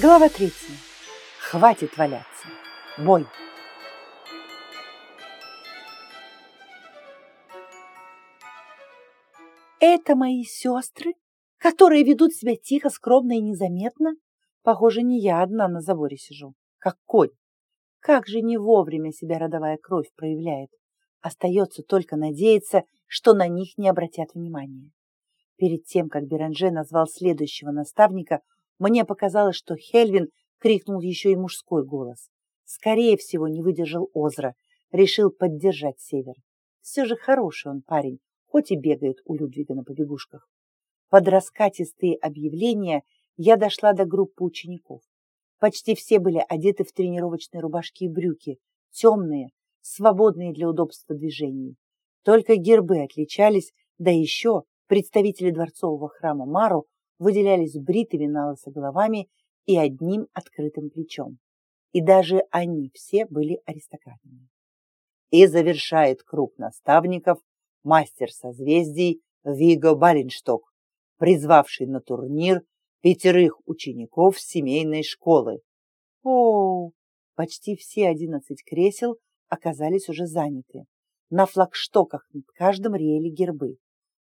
Глава третья. Хватит валяться. Бой. Это мои сестры, которые ведут себя тихо, скромно и незаметно? Похоже, не я одна на заборе сижу, как конь. Как же не вовремя себя родовая кровь проявляет. Остается только надеяться, что на них не обратят внимания. Перед тем, как Беранже назвал следующего наставника, мне показалось, что Хельвин крикнул еще и мужской голос. Скорее всего, не выдержал Озра, решил поддержать Север. Все же хороший он парень, хоть и бегает у Людвига на побегушках. Под раскатистые объявления я дошла до группы учеников. Почти все были одеты в тренировочные рубашки и брюки, темные, свободные для удобства движений. Только гербы отличались, да еще представители дворцового храма Мару выделялись бритыми на лысо головами и одним открытым плечом. И даже они все были аристократами. И завершает круг наставников мастер созвездий Виго Баленшток, призвавший на турнир пятерых учеников семейной школы. О, почти все одиннадцать кресел оказались уже заняты. На флагштоках над каждым реяли гербы.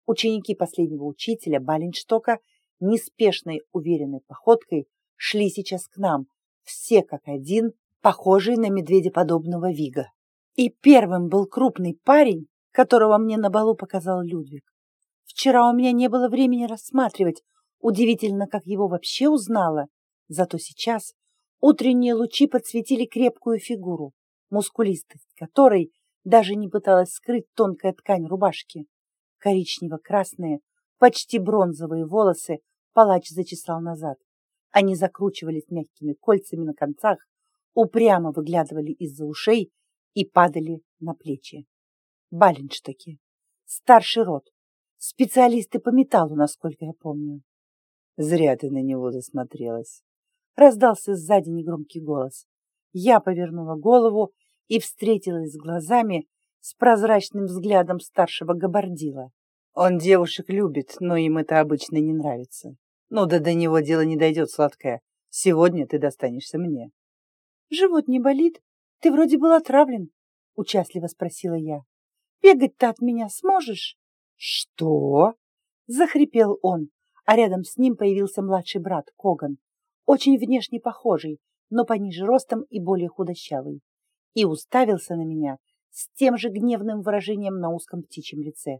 Ученики последнего учителя Баленштока неспешной, уверенной походкой шли сейчас к нам, все как один, похожие на медведеподобного Вига. И первым был крупный парень, которого мне на балу показал Людвиг. Вчера у меня не было времени рассматривать, удивительно, как его вообще узнала. Зато сейчас утренние лучи подсветили крепкую фигуру, мускулистость которой даже не пыталась скрыть тонкая ткань рубашки. Коричнево-красные, почти бронзовые волосы палач зачесал назад. Они закручивались мягкими кольцами на концах, упрямо выглядывали из-за ушей и падали на плечи. Баленштоки. Старший род. Специалисты по металлу, насколько я помню. Зря ты на него засмотрелась. Раздался сзади негромкий голос. Я повернула голову и встретилась с глазами с прозрачным взглядом старшего габардила. Он девушек любит, но им это обычно не нравится. Ну да до него дело не дойдет, сладкая. Сегодня ты достанешься мне. Живот не болит? Ты вроде был отравлен, участливо спросила я. Бегать-то от меня сможешь? Что? Захрипел он, а рядом с ним появился младший брат Коган, очень внешне похожий, но пониже ростом и более худощавый, и уставился на меня с тем же гневным выражением на узком птичьем лице.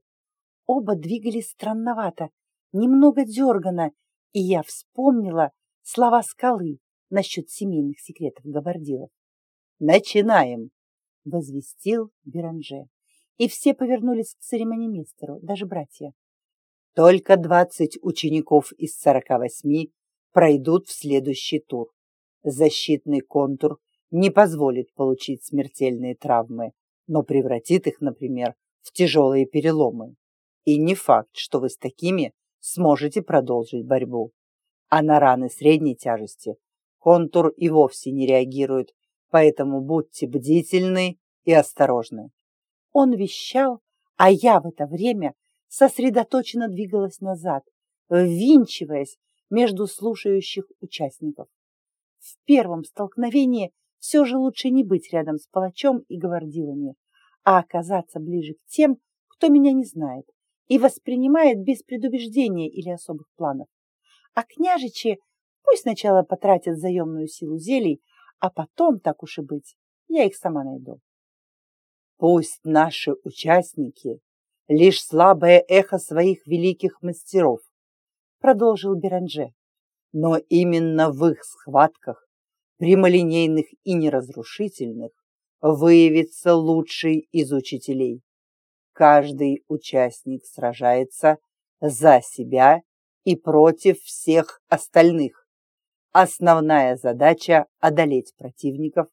Оба двигались странновато, немного дергано, и я вспомнила слова скалы насчет семейных секретов габардилов. «Начинаем!» — возвестил Беранже и все повернулись к церемонимейстеру, даже братья. Только двадцать учеников из сорока восьми пройдут в следующий тур. Защитный контур не позволит получить смертельные травмы, но превратит их, например, в тяжелые переломы. И не факт, что вы с такими сможете продолжить борьбу. А на раны средней тяжести контур и вовсе не реагирует, поэтому будьте бдительны и осторожны. Он вещал, а я в это время сосредоточенно двигалась назад, ввинчиваясь между слушающих участников. В первом столкновении все же лучше не быть рядом с палачом и гвардилами, а оказаться ближе к тем, кто меня не знает и воспринимает без предубеждения или особых планов. А княжичи пусть сначала потратят заемную силу зелий, а потом, так уж и быть, я их сама найду. Пусть наши участники — лишь слабое эхо своих великих мастеров, продолжил Беранже. Но именно в их схватках, прямолинейных и неразрушительных, выявится лучший из учителей. Каждый участник сражается за себя и против всех остальных. Основная задача – одолеть противников,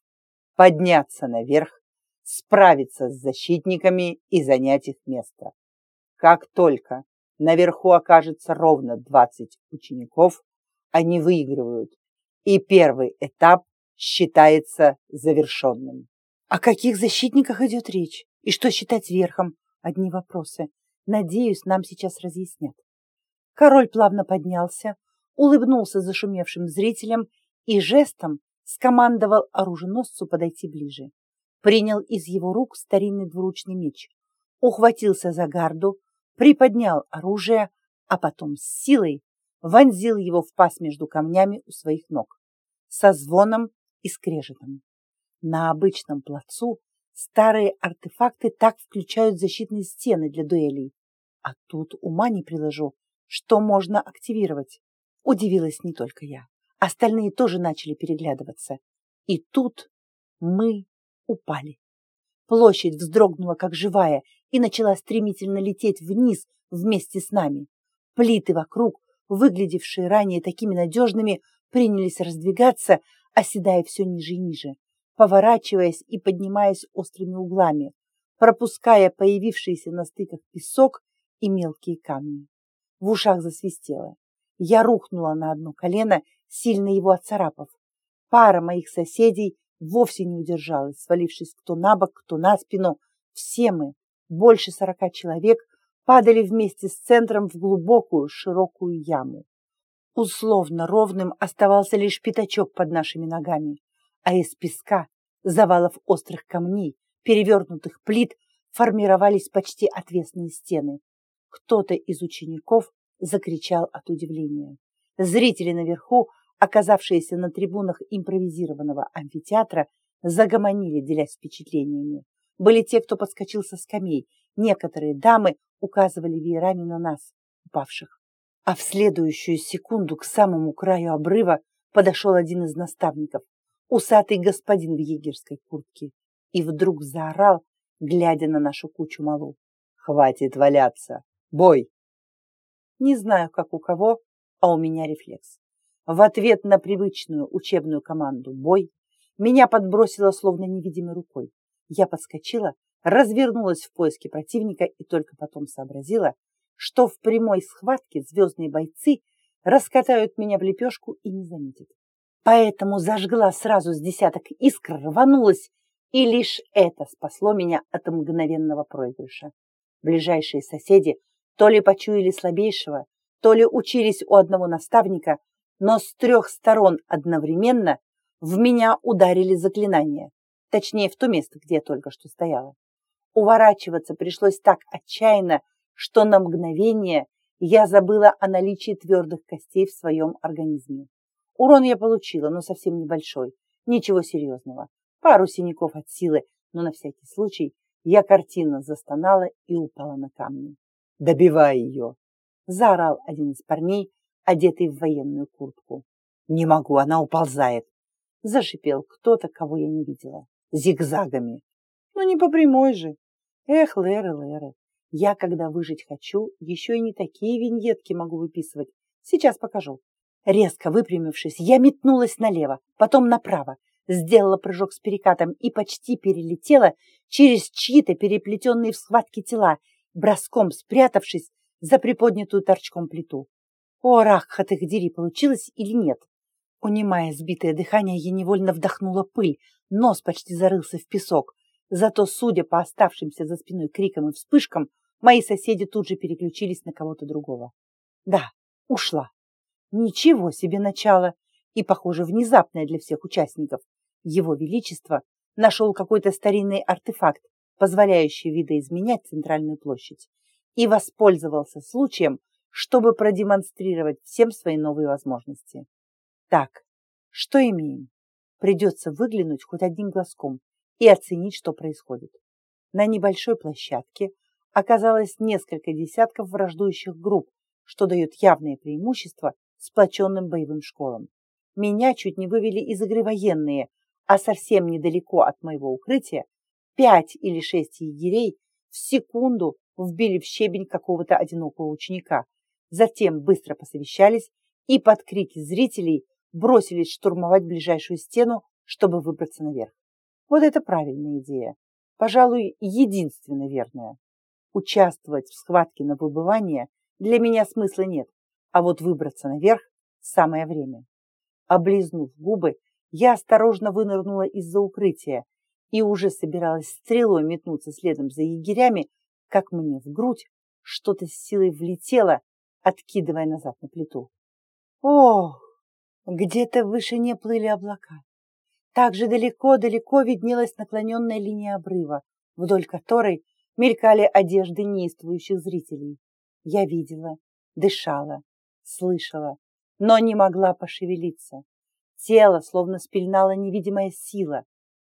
подняться наверх справиться с защитниками и занять их место. Как только наверху окажется ровно 20 учеников, они выигрывают, и первый этап считается завершенным. О каких защитниках идет речь? И что считать верхом? Одни вопросы. Надеюсь, нам сейчас разъяснят. Король плавно поднялся, улыбнулся зашумевшим зрителям и жестом скомандовал оруженосцу подойти ближе. Принял из его рук старинный двуручный меч, ухватился за гарду, приподнял оружие, а потом с силой вонзил его в паз между камнями у своих ног, со звоном и скрежетом. На обычном плацу старые артефакты так включают защитные стены для дуэлей, а тут ума не приложу, что можно активировать. Удивилась не только я. Остальные тоже начали переглядываться. И тут мы упали. Площадь вздрогнула, как живая, и начала стремительно лететь вниз вместе с нами. Плиты вокруг, выглядевшие ранее такими надежными, принялись раздвигаться, оседая все ниже и ниже, поворачиваясь и поднимаясь острыми углами, пропуская появившийся на стыках песок и мелкие камни. В ушах засвистело. Я рухнула на одно колено, сильно его отцарапав. Пара моих соседей вовсе не удержалась, свалившись кто на бок, кто на спину. Все мы, больше сорока человек, падали вместе с центром в глубокую широкую яму. Условно ровным оставался лишь пятачок под нашими ногами, а из песка, завалов острых камней, перевернутых плит, формировались почти отвесные стены. Кто-то из учеников закричал от удивления. Зрители наверху, оказавшиеся на трибунах импровизированного амфитеатра, загомонили, делясь впечатлениями. Были те, кто подскочил со скамей. Некоторые дамы указывали веерами на нас, упавших. А в следующую секунду к самому краю обрыва подошел один из наставников, усатый господин в егерской куртке, и вдруг заорал, глядя на нашу кучу малу. «Хватит валяться! Бой!» Не знаю, как у кого, а у меня рефлекс. В ответ на привычную учебную команду «бой» меня подбросило словно невидимой рукой. Я подскочила, развернулась в поиске противника и только потом сообразила, что в прямой схватке звездные бойцы раскатают меня в лепешку и не заметят. Поэтому зажгла сразу с десяток искр, рванулась, и лишь это спасло меня от мгновенного проигрыша. Ближайшие соседи то ли почуяли слабейшего, то ли учились у одного наставника, но с трех сторон одновременно в меня ударили заклинания, точнее в то место, где я только что стояла. Уворачиваться пришлось так отчаянно, что на мгновение я забыла о наличии твердых костей в своем организме. Урон я получила, но совсем небольшой, ничего серьезного. Пару синяков от силы, но на всякий случай я картинно застонала и упала на камни. «Добивай ее!» — заорал один из парней, одетый в военную куртку. «Не могу, она уползает!» — зашипел кто-то, кого я не видела. «Зигзагами!» «Ну не по прямой же!» «Эх, Леры, Леры, я, когда выжить хочу, еще и не такие виньетки могу выписывать. Сейчас покажу!» Резко выпрямившись, я метнулась налево, потом направо, сделала прыжок с перекатом и почти перелетела через чьи-то переплетенные в схватке тела броском спрятавшись за приподнятую торчком плиту. О, рахат их дери, получилось или нет? Унимая сбитое дыхание, я невольно вдохнула пыль, нос почти зарылся в песок. Зато, судя по оставшимся за спиной крикам и вспышкам, мои соседи тут же переключились на кого-то другого. Да, ушла. Ничего себе начало! И, похоже, внезапное для всех участников. Его Величество нашел какой-то старинный артефакт, позволяющий видоизменять центральную площадь, и воспользовался случаем, чтобы продемонстрировать всем свои новые возможности. Так, что имеем? Придется выглянуть хоть одним глазком и оценить, что происходит. На небольшой площадке оказалось несколько десятков враждующих групп, что дает явное преимущество сплоченным боевым школам. Меня чуть не вывели из игры военные, а совсем недалеко от моего укрытия пять или шесть егерей в секунду вбили в щебень какого-то одинокого ученика. Затем быстро посовещались и под крики зрителей бросились штурмовать ближайшую стену, чтобы выбраться наверх. Вот это правильная идея. Пожалуй, единственно верная. Участвовать в схватке на выбывание для меня смысла нет, а вот выбраться наверх – самое время. Облизнув губы, я осторожно вынырнула из-за укрытия и уже собиралась стрелой метнуться следом за егерями, как мне в грудь что-то с силой влетело, откидывая назад на плиту. Ох! Где-то в вышине плыли облака. Так же далеко-далеко виднелась наклоненная линия обрыва, вдоль которой мелькали одежды неистующих зрителей. Я видела, дышала, слышала, но не могла пошевелиться. Тело словно спеленала невидимая сила,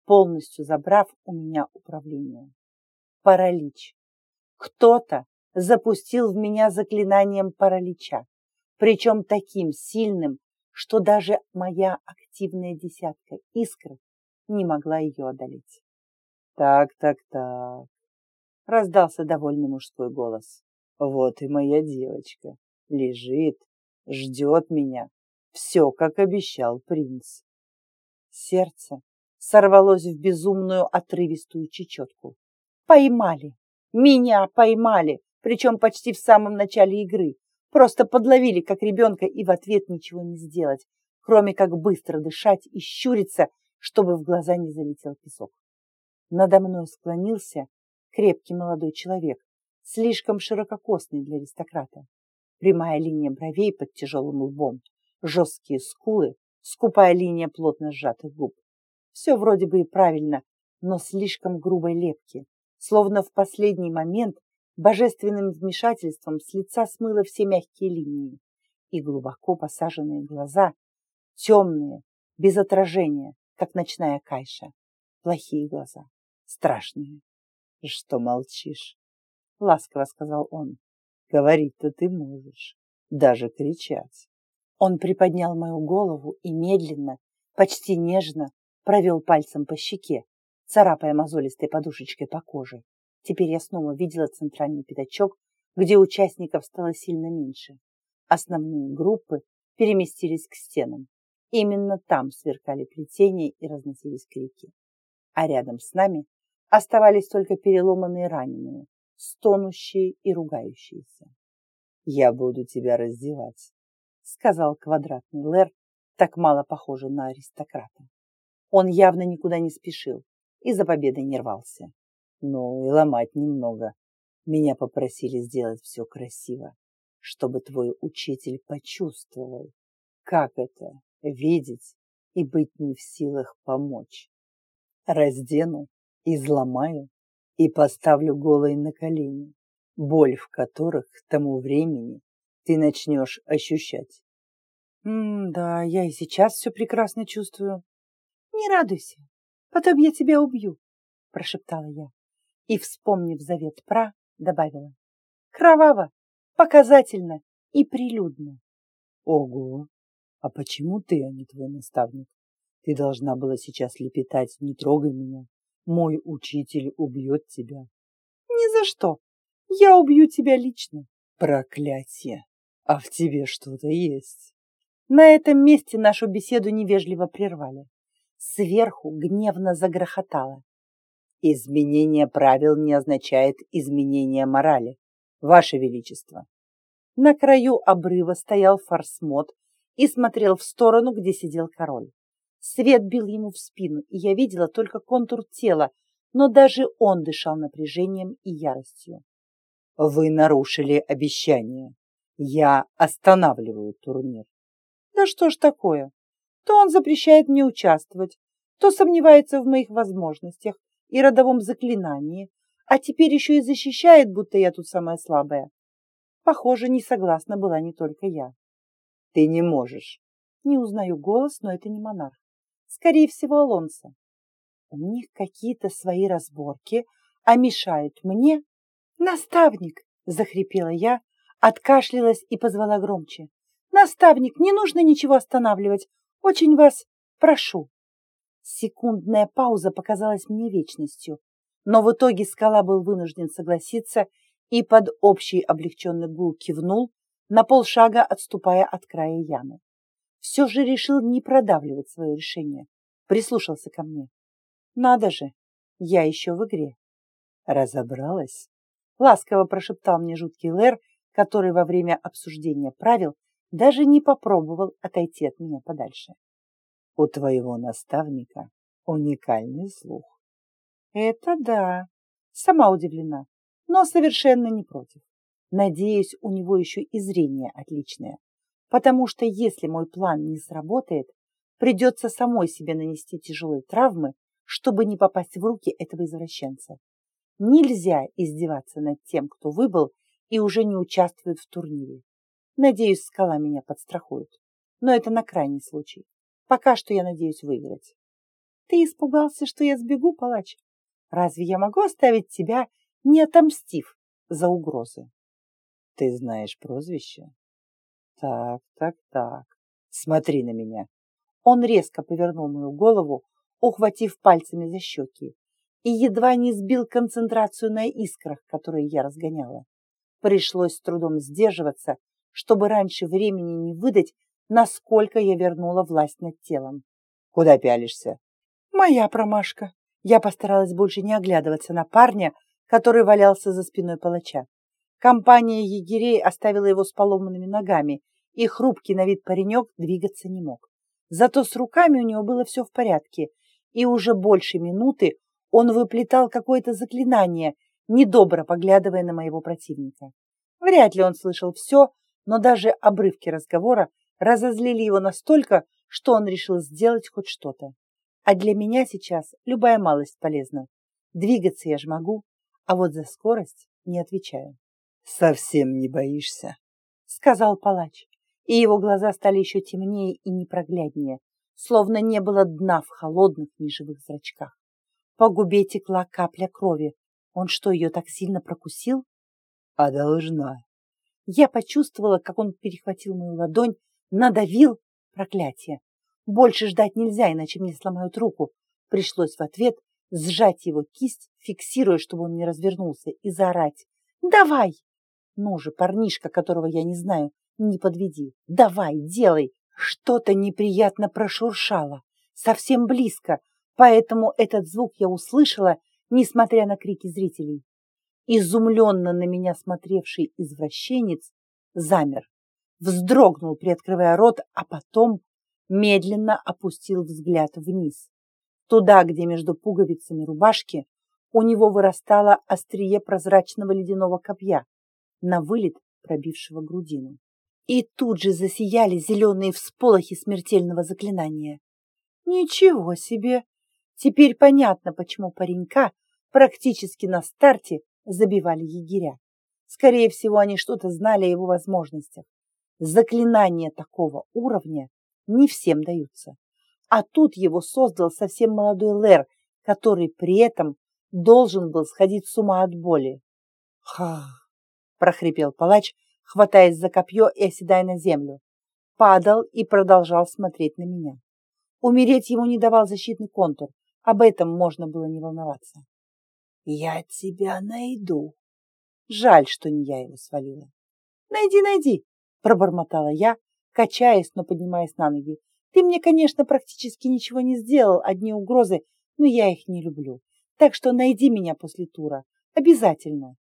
полностью забрав у меня управление. Паралич. Кто-то запустил в меня заклинанием паралича, причем таким сильным, что даже моя активная десятка искр не могла ее одолеть. «Так, так, так», — раздался довольный мужской голос. «Вот и моя девочка. Лежит, ждет меня. Все, как обещал принц». Сердце сорвалось в безумную отрывистую чечетку. Поймали! Меня поймали! Причем почти в самом начале игры. Просто подловили, как ребенка, и в ответ ничего не сделать, кроме как быстро дышать и щуриться, чтобы в глаза не залетел песок. Надо мной склонился крепкий молодой человек, слишком ширококосный для аристократа. Прямая линия бровей под тяжелым лбом, жесткие скулы, скупая линия плотно сжатых губ. Все вроде бы и правильно, но слишком грубой лепки, словно в последний момент божественным вмешательством с лица смыло все мягкие линии, и глубоко посаженные глаза, темные, без отражения, как ночная кайша. Плохие глаза, страшные. — Что молчишь? — ласково сказал он. — Говорить-то ты можешь, даже кричать. Он приподнял мою голову и медленно, почти нежно провел пальцем по щеке, царапая мозолистой подушечкой по коже. Теперь я снова видела центральный пятачок, где участников стало сильно меньше. Основные группы переместились к стенам. Именно там сверкали плетения и разносились крики. А рядом с нами оставались только переломанные раненые, стонущие и ругающиеся. «Я буду тебя раздевать», — сказал квадратный Лэр, так мало похожий на аристократа. Он явно никуда не спешил и за победой не рвался. Ну и ломать немного. Меня попросили сделать все красиво, чтобы твой учитель почувствовал, как это — видеть и быть не в силах помочь. Раздену, изломаю и поставлю голой на колени, боль в которых к тому времени ты начнешь ощущать. М да, я и сейчас все прекрасно чувствую. Не радуйся, потом я тебя убью, прошептала я и, вспомнив завет Пра, добавила. Кроваво, показательно и прилюдно. Ого! А почему ты, а не твой наставник? Ты должна была сейчас лепетать «Не трогай меня, мой учитель убьет тебя». Ни за что. Я убью тебя лично. Проклятие! А в тебе что-то есть. На этом месте нашу беседу невежливо прервали. Сверху гневно загрохотало. Изменение правил не означает изменение морали, Ваше Величество. На краю обрыва стоял форсмот и смотрел в сторону, где сидел король. Свет бил ему в спину, и я видела только контур тела, но даже он дышал напряжением и яростью. Вы нарушили обещание. Я останавливаю турнир. Да что ж такое? То он запрещает мне участвовать, то сомневается в моих возможностях, и родовом заклинании, а теперь еще и защищает, будто я тут самая слабая. Похоже, не согласна была не только я. Ты не можешь. Не узнаю голос, но это не монарх. Скорее всего, Алонсо. У них какие-то свои разборки, а мешают мне. Наставник, захрипела я, откашлялась и позвала громче. Наставник, не нужно ничего останавливать. Очень вас прошу. Секундная пауза показалась мне вечностью, но в итоге скала был вынужден согласиться и под общий облегченный гул кивнул, на полшага отступая от края ямы. Все же решил не продавливать свое решение, прислушался ко мне. Надо же, я еще в игре. Разобралась? Ласково прошептал мне жуткий Лэр, который во время обсуждения правил даже не попробовал отойти от меня подальше. У твоего наставника уникальный слух. Это да. Сама удивлена, но совершенно не против. Надеюсь, у него еще и зрение отличное. Потому что если мой план не сработает, придется самой себе нанести тяжелые травмы, чтобы не попасть в руки этого извращенца. Нельзя издеваться над тем, кто выбыл и уже не участвует в турнире. Надеюсь, скала меня подстрахует. Но это на крайний случай. Пока что я надеюсь выиграть. Ты испугался, что я сбегу, палач? Разве я могу оставить тебя, не отомстив за угрозы? Ты знаешь прозвище? Так, так, так. Смотри на меня. Он резко повернул мою голову, ухватив пальцами за щеки, и едва не сбил концентрацию на искрах, которые я разгоняла. Пришлось с трудом сдерживаться, чтобы раньше времени не выдать, насколько я вернула власть над телом. Куда пялишься? Моя промашка. Я постаралась больше не оглядываться на парня, который валялся за спиной палача. Компания егерей оставила его с поломанными ногами, и хрупкий на вид паренек двигаться не мог. Зато с руками у него было все в порядке, и уже больше минуты он выплетал какое-то заклинание, недобро поглядывая на моего противника. Вряд ли он слышал все, но даже обрывки разговора разозлили его настолько, что он решил сделать хоть что-то. А для меня сейчас любая малость полезна. Двигаться я же могу, а вот за скорость не отвечаю. «Совсем не боишься?» — сказал палач, и его глаза стали еще темнее и непрогляднее, словно не было дна в холодных неживых зрачках. По губе текла капля крови. Он что, ее так сильно прокусил? А должна. Я почувствовала, как он перехватил мою ладонь, надавил. Проклятие. Больше ждать нельзя, иначе мне сломают руку. Пришлось в ответ сжать его кисть, фиксируя, чтобы он не развернулся, и заорать. «Давай!» Ну же, парнишка, которого я не знаю, не подведи. Давай, делай. Что-то неприятно прошуршало. Совсем близко, поэтому этот звук я услышала, несмотря на крики зрителей. Изумленно на меня смотревший извращенец замер, вздрогнул, приоткрывая рот, а потом медленно опустил взгляд вниз. Туда, где между пуговицами рубашки у него вырастало острие прозрачного ледяного копья, на вылет пробившего грудину. И тут же засияли зеленые всполохи смертельного заклинания. Ничего себе! Теперь понятно, почему паренька практически на старте забивали егеря. Скорее всего, они что-то знали о его возможностях. Заклинания такого уровня не всем даются. А тут его создал совсем молодой Лэр, который при этом должен был сходить с ума от боли. «Ха!» – прохрипел палач, хватаясь за копье и оседая на землю. Падал и продолжал смотреть на меня. Умереть ему не давал защитный контур, об этом можно было не волноваться. «Я тебя найду». Жаль, что не я его свалила. «Найди, найди!» – пробормотала я, качаясь, но поднимаясь на ноги. «Ты мне, конечно, практически ничего не сделал, одни угрозы, но я их не люблю. Так что найди меня после тура. Обязательно.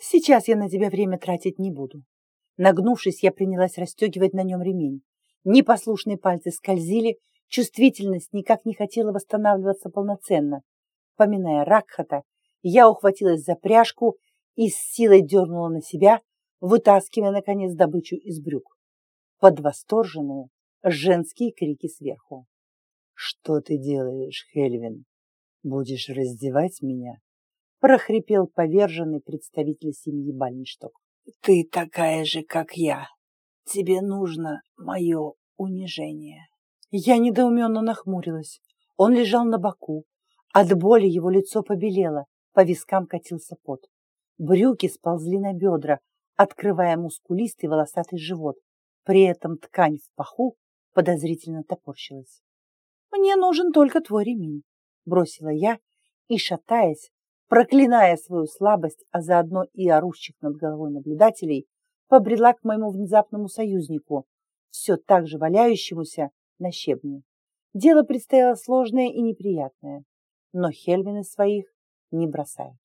Сейчас я на тебя время тратить не буду». Нагнувшись, я принялась расстегивать на нем ремень. Непослушные пальцы скользили, Чувствительность никак не хотела восстанавливаться полноценно. Поминая Ракхата, я ухватилась за пряжку и с силой дернула на себя, вытаскивая, наконец, добычу из брюк. Под восторженные женские крики сверху. «Что ты делаешь, Хельвин? Будешь раздевать меня?» Прохрипел поверженный представитель семьи Бальншток. «Ты такая же, как я. Тебе нужно мое унижение». Я недоуменно нахмурилась. Он лежал на боку. От боли его лицо побелело, по вискам катился пот. Брюки сползли на бедра, открывая мускулистый волосатый живот. При этом ткань в паху подозрительно топорщилась. «Мне нужен только твой ремень», — бросила я и, шатаясь, проклиная свою слабость, а заодно и орущих над головой наблюдателей, побрела к моему внезапному союзнику, все так же валяющемуся на щебне. Дело предстояло сложное и неприятное, но Хельвины своих не бросают.